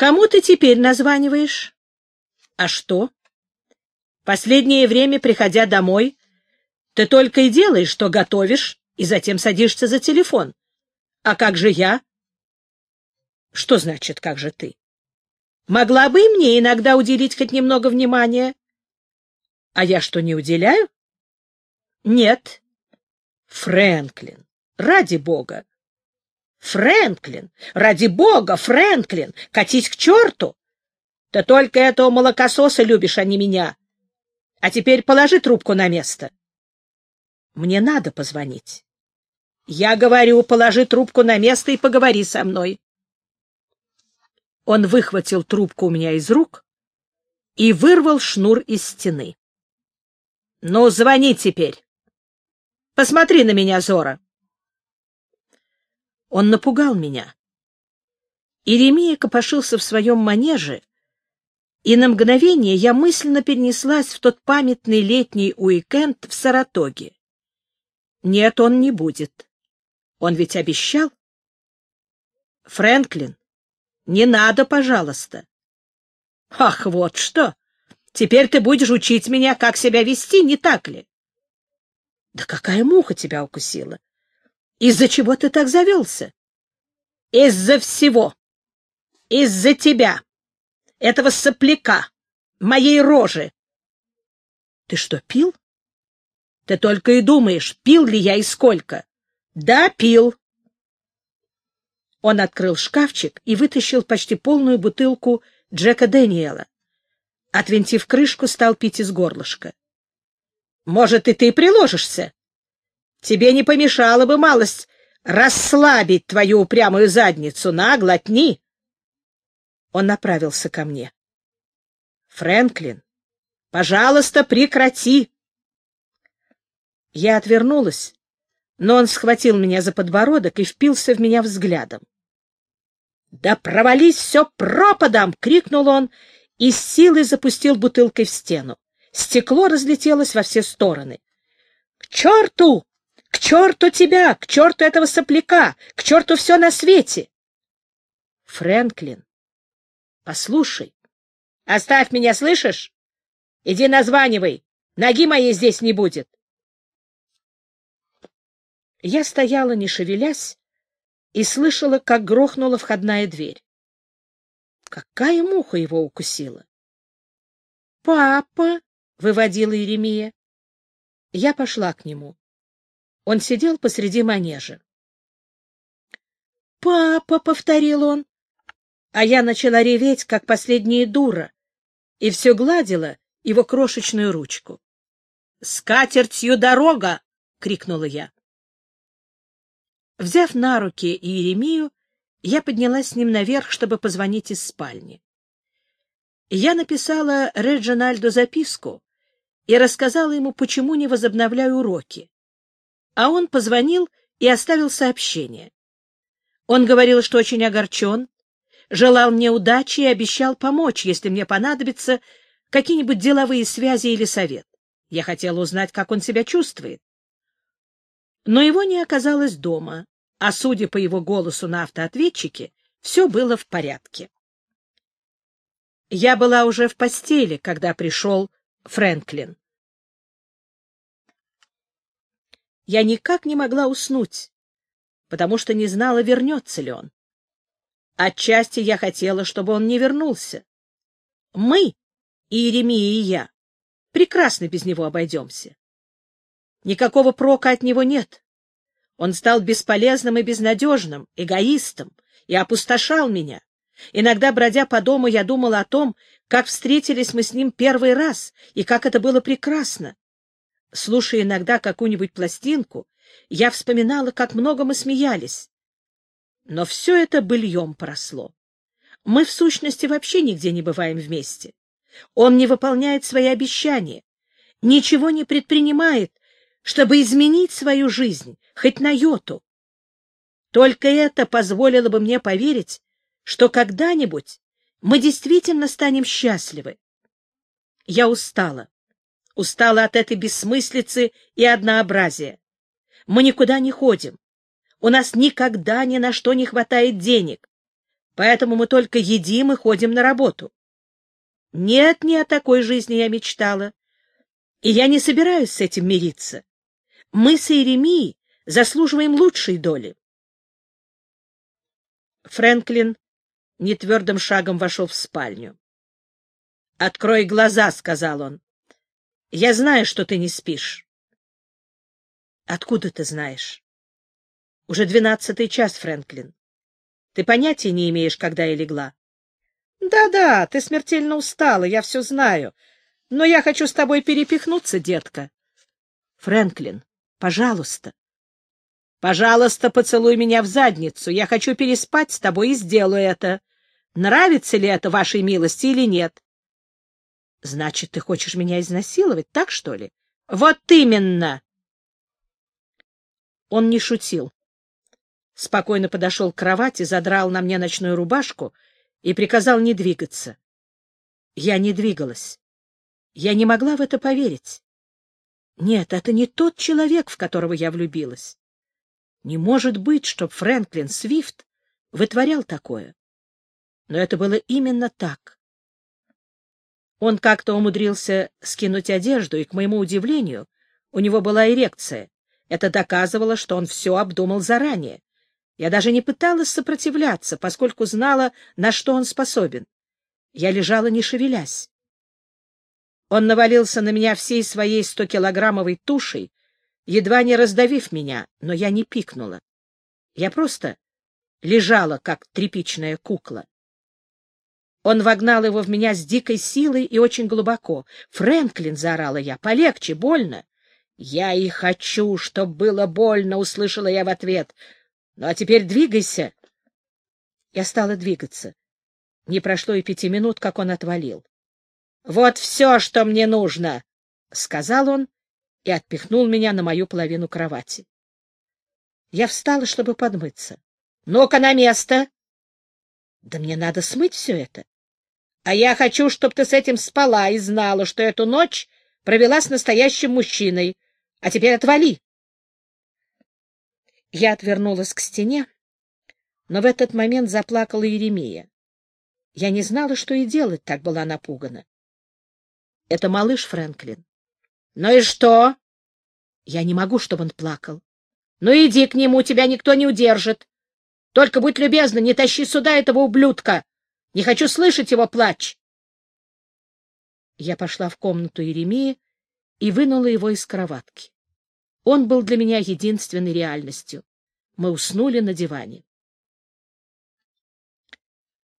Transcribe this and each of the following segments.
Кому ты теперь названиваешь? А что? Последнее время, приходя домой, ты только и делаешь, что готовишь, и затем садишься за телефон. А как же я? Что значит, как же ты? Могла бы и мне иногда уделить хоть немного внимания. А я что, не уделяю? Нет. Фрэнклин, ради бога. Фрэнклин, ради бога, Фрэнклин, катись к черту. Ты только этого молокососа любишь, а не меня. А теперь положи трубку на место. Мне надо позвонить. Я говорю, положи трубку на место и поговори со мной. Он выхватил трубку у меня из рук и вырвал шнур из стены. — Ну, звони теперь. Посмотри на меня, Зора. Он напугал меня. Иеремия копошился в своем манеже, и на мгновение я мысленно перенеслась в тот памятный летний уикенд в Саратоге. Нет, он не будет. Он ведь обещал. Фрэнклин, не надо, пожалуйста. Ах, вот что! Теперь ты будешь учить меня, как себя вести, не так ли? Да какая муха тебя укусила? Из-за чего ты так завелся? Из-за всего. Из-за тебя. Этого сопляка. Моей рожи. Ты что, пил? Ты только и думаешь, пил ли я и сколько. Да, пил. Он открыл шкафчик и вытащил почти полную бутылку Джека Дэниела. Отвинтив крышку, стал пить из горлышка. — Может, и ты приложишься? Тебе не помешало бы малость расслабить твою упрямую задницу. На, глотни. Он направился ко мне. — Фрэнклин, пожалуйста, прекрати. Я отвернулась, но он схватил меня за подбородок и впился в меня взглядом. — Да провались все пропадом! — крикнул он и с силой запустил бутылкой в стену. Стекло разлетелось во все стороны. — К черту! К черту тебя! К черту этого сопляка! К черту все на свете! Фрэнклин, послушай. Оставь меня, слышишь? Иди названивай. Ноги моей здесь не будет. Я стояла, не шевелясь, и слышала, как грохнула входная дверь. Какая муха его укусила? — Папа! — выводила Еремия. Я пошла к нему. Он сидел посреди манежа. «Папа!» — повторил он. А я начала реветь, как последняя дура, и все гладила его крошечную ручку. «Скатертью дорога!» — крикнула я. Взяв на руки Иеремию, я поднялась с ним наверх, чтобы позвонить из спальни. Я написала Реджинальду записку и рассказала ему, почему не возобновляю уроки. А он позвонил и оставил сообщение. Он говорил, что очень огорчен, желал мне удачи и обещал помочь, если мне понадобятся какие-нибудь деловые связи или совет. Я хотела узнать, как он себя чувствует. Но его не оказалось дома, а, судя по его голосу на автоответчике, все было в порядке. Я была уже в постели, когда пришел Фрэнклин. Я никак не могла уснуть, потому что не знала, вернется ли он. Отчасти я хотела, чтобы он не вернулся. Мы, и Еремия и я, прекрасно без него обойдемся. Никакого прока от него нет. Он стал бесполезным и безнадежным, эгоистом, и опустошал меня. Иногда, бродя по дому, я думала о том, как встретились мы с ним первый раз, и как это было прекрасно. Слушая иногда какую-нибудь пластинку, я вспоминала, как много мы смеялись. Но все это быльем поросло. Мы, в сущности, вообще нигде не бываем вместе. Он не выполняет свои обещания, ничего не предпринимает, чтобы изменить свою жизнь, хоть на йоту. Только это позволило бы мне поверить, что когда-нибудь мы действительно станем счастливы. Я устала. Устала от этой бессмыслицы и однообразия. Мы никуда не ходим. У нас никогда ни на что не хватает денег. поэтому мы только едим и ходим на работу. Нет, не о такой жизни я мечтала, и я не собираюсь с этим мириться. Мы с Иеремией заслуживаем лучшей доли. Фрэнклин нетвердым шагом вошел в спальню. — Открой глаза, — сказал он. — Я знаю, что ты не спишь. — Откуда ты знаешь? — Уже двенадцатый час, Фрэнклин. Ты понятия не имеешь, когда я легла. Да — Да-да, ты смертельно устала, я все знаю. Но я хочу с тобой перепихнуться, детка. — Фрэнклин, пожалуйста. — Пожалуйста, поцелуй меня в задницу. Я хочу переспать с тобой и сделаю это. Нравится ли это вашей милости или нет? — Значит, ты хочешь меня изнасиловать, так что ли? — Вот именно! Он не шутил. Спокойно подошел к кровати, задрал на мне ночную рубашку и приказал не двигаться. Я не двигалась. Я не могла в это поверить. Нет, это не тот человек, в которого я влюбилась. Не может быть, чтоб Фрэнклин Свифт вытворял такое. Но это было именно так. Он как-то умудрился скинуть одежду, и, к моему удивлению, у него была эрекция. Это доказывало, что он все обдумал заранее. Я даже не пыталась сопротивляться, поскольку знала, на что он способен. Я лежала, не шевелясь. Он навалился на меня всей своей стокилограммовой тушей, едва не раздавив меня, но я не пикнула. Я просто лежала, как тряпичная кукла. Он вогнал его в меня с дикой силой и очень глубоко. «Фрэнклин!» — заорала я. «Полегче, больно!» «Я и хочу, чтоб было больно!» — услышала я в ответ. «Ну, а теперь двигайся!» Я стала двигаться. Не прошло и пяти минут, как он отвалил. «Вот все, что мне нужно!» — сказал он и отпихнул меня на мою половину кровати. Я встала, чтобы подмыться. «Ну-ка на место!» «Да мне надо смыть все это. А я хочу, чтобы ты с этим спала и знала, что эту ночь провела с настоящим мужчиной. А теперь отвали!» Я отвернулась к стене, но в этот момент заплакала Еремия. Я не знала, что и делать, так была напугана. Это малыш Фрэнклин. Ну и что? Я не могу, чтобы он плакал. Ну иди к нему, тебя никто не удержит. Только будь любезна, не тащи сюда этого ублюдка. Не хочу слышать его плач. Я пошла в комнату Еремии и вынула его из кроватки. Он был для меня единственной реальностью. Мы уснули на диване.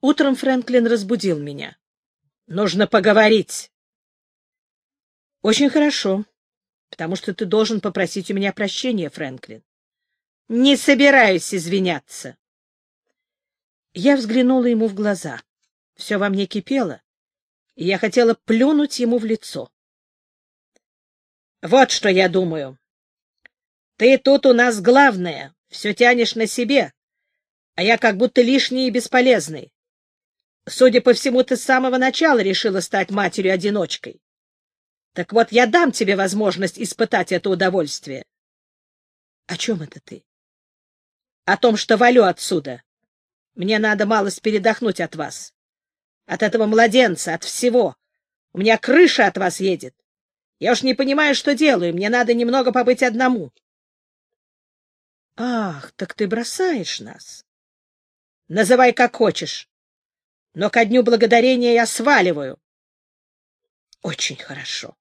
Утром Фрэнклин разбудил меня. — Нужно поговорить. Очень хорошо, потому что ты должен попросить у меня прощения, Фрэнклин. Не собираюсь извиняться. Я взглянула ему в глаза. Все во мне кипело, и я хотела плюнуть ему в лицо. Вот что я думаю. Ты тут у нас главное, все тянешь на себе, а я как будто лишний и бесполезный. Судя по всему, ты с самого начала решила стать матерью-одиночкой. Так вот, я дам тебе возможность испытать это удовольствие. — О чем это ты? — О том, что валю отсюда. Мне надо малость передохнуть от вас. От этого младенца, от всего. У меня крыша от вас едет. Я уж не понимаю, что делаю. Мне надо немного побыть одному. — Ах, так ты бросаешь нас. — Называй как хочешь. Но ко дню благодарения я сваливаю. — Очень хорошо.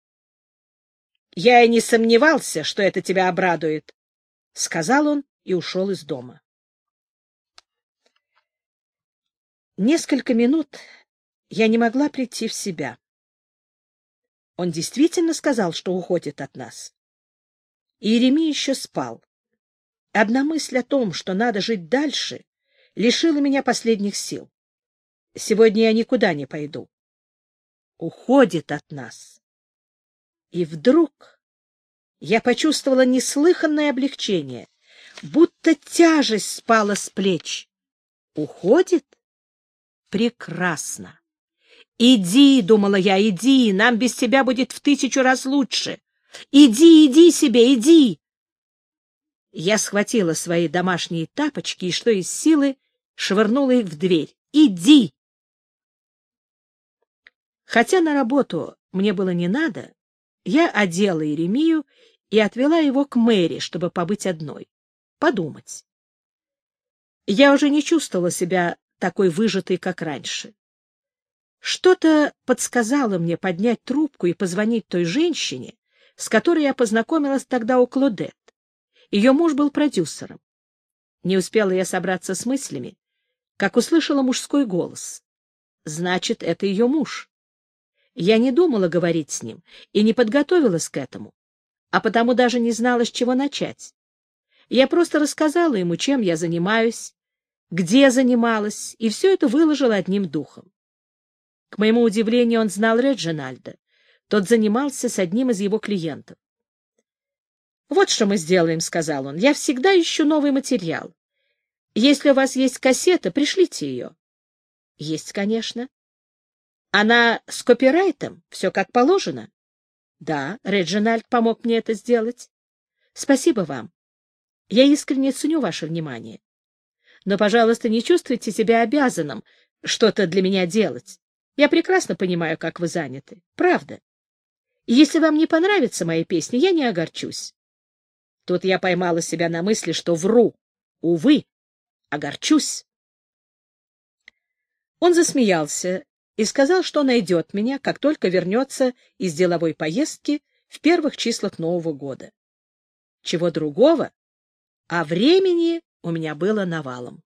Я и не сомневался, что это тебя обрадует, — сказал он и ушел из дома. Несколько минут я не могла прийти в себя. Он действительно сказал, что уходит от нас. И Иеремия еще спал. Одна мысль о том, что надо жить дальше, лишила меня последних сил. Сегодня я никуда не пойду. Уходит от нас. И вдруг я почувствовала неслыханное облегчение, будто тяжесть спала с плеч. Уходит? Прекрасно. Иди, думала я, иди, нам без тебя будет в тысячу раз лучше. Иди, иди себе, иди. Я схватила свои домашние тапочки и, что из силы, швырнула их в дверь. «Иди!» Хотя на работу мне было не надо, я одела Еремию и отвела его к Мэри, чтобы побыть одной, подумать. Я уже не чувствовала себя такой выжатой, как раньше. Что-то подсказало мне поднять трубку и позвонить той женщине, с которой я познакомилась тогда у Клодет. Ее муж был продюсером. Не успела я собраться с мыслями, как услышала мужской голос. Значит, это ее муж. Я не думала говорить с ним и не подготовилась к этому, а потому даже не знала, с чего начать. Я просто рассказала ему, чем я занимаюсь, где занималась, и все это выложила одним духом. К моему удивлению, он знал Реджинальда. Тот занимался с одним из его клиентов. «Вот что мы сделаем», — сказал он. «Я всегда ищу новый материал. Если у вас есть кассета, пришлите ее». «Есть, конечно». «Она с копирайтом? Все как положено?» «Да, Реджинальд помог мне это сделать. Спасибо вам. Я искренне ценю ваше внимание. Но, пожалуйста, не чувствуйте себя обязанным что-то для меня делать. Я прекрасно понимаю, как вы заняты. Правда. Если вам не понравятся мои песни, я не огорчусь. Тут я поймала себя на мысли, что вру. Увы, огорчусь. Он засмеялся и сказал, что найдет меня, как только вернется из деловой поездки в первых числах Нового года. Чего другого, а времени у меня было навалом.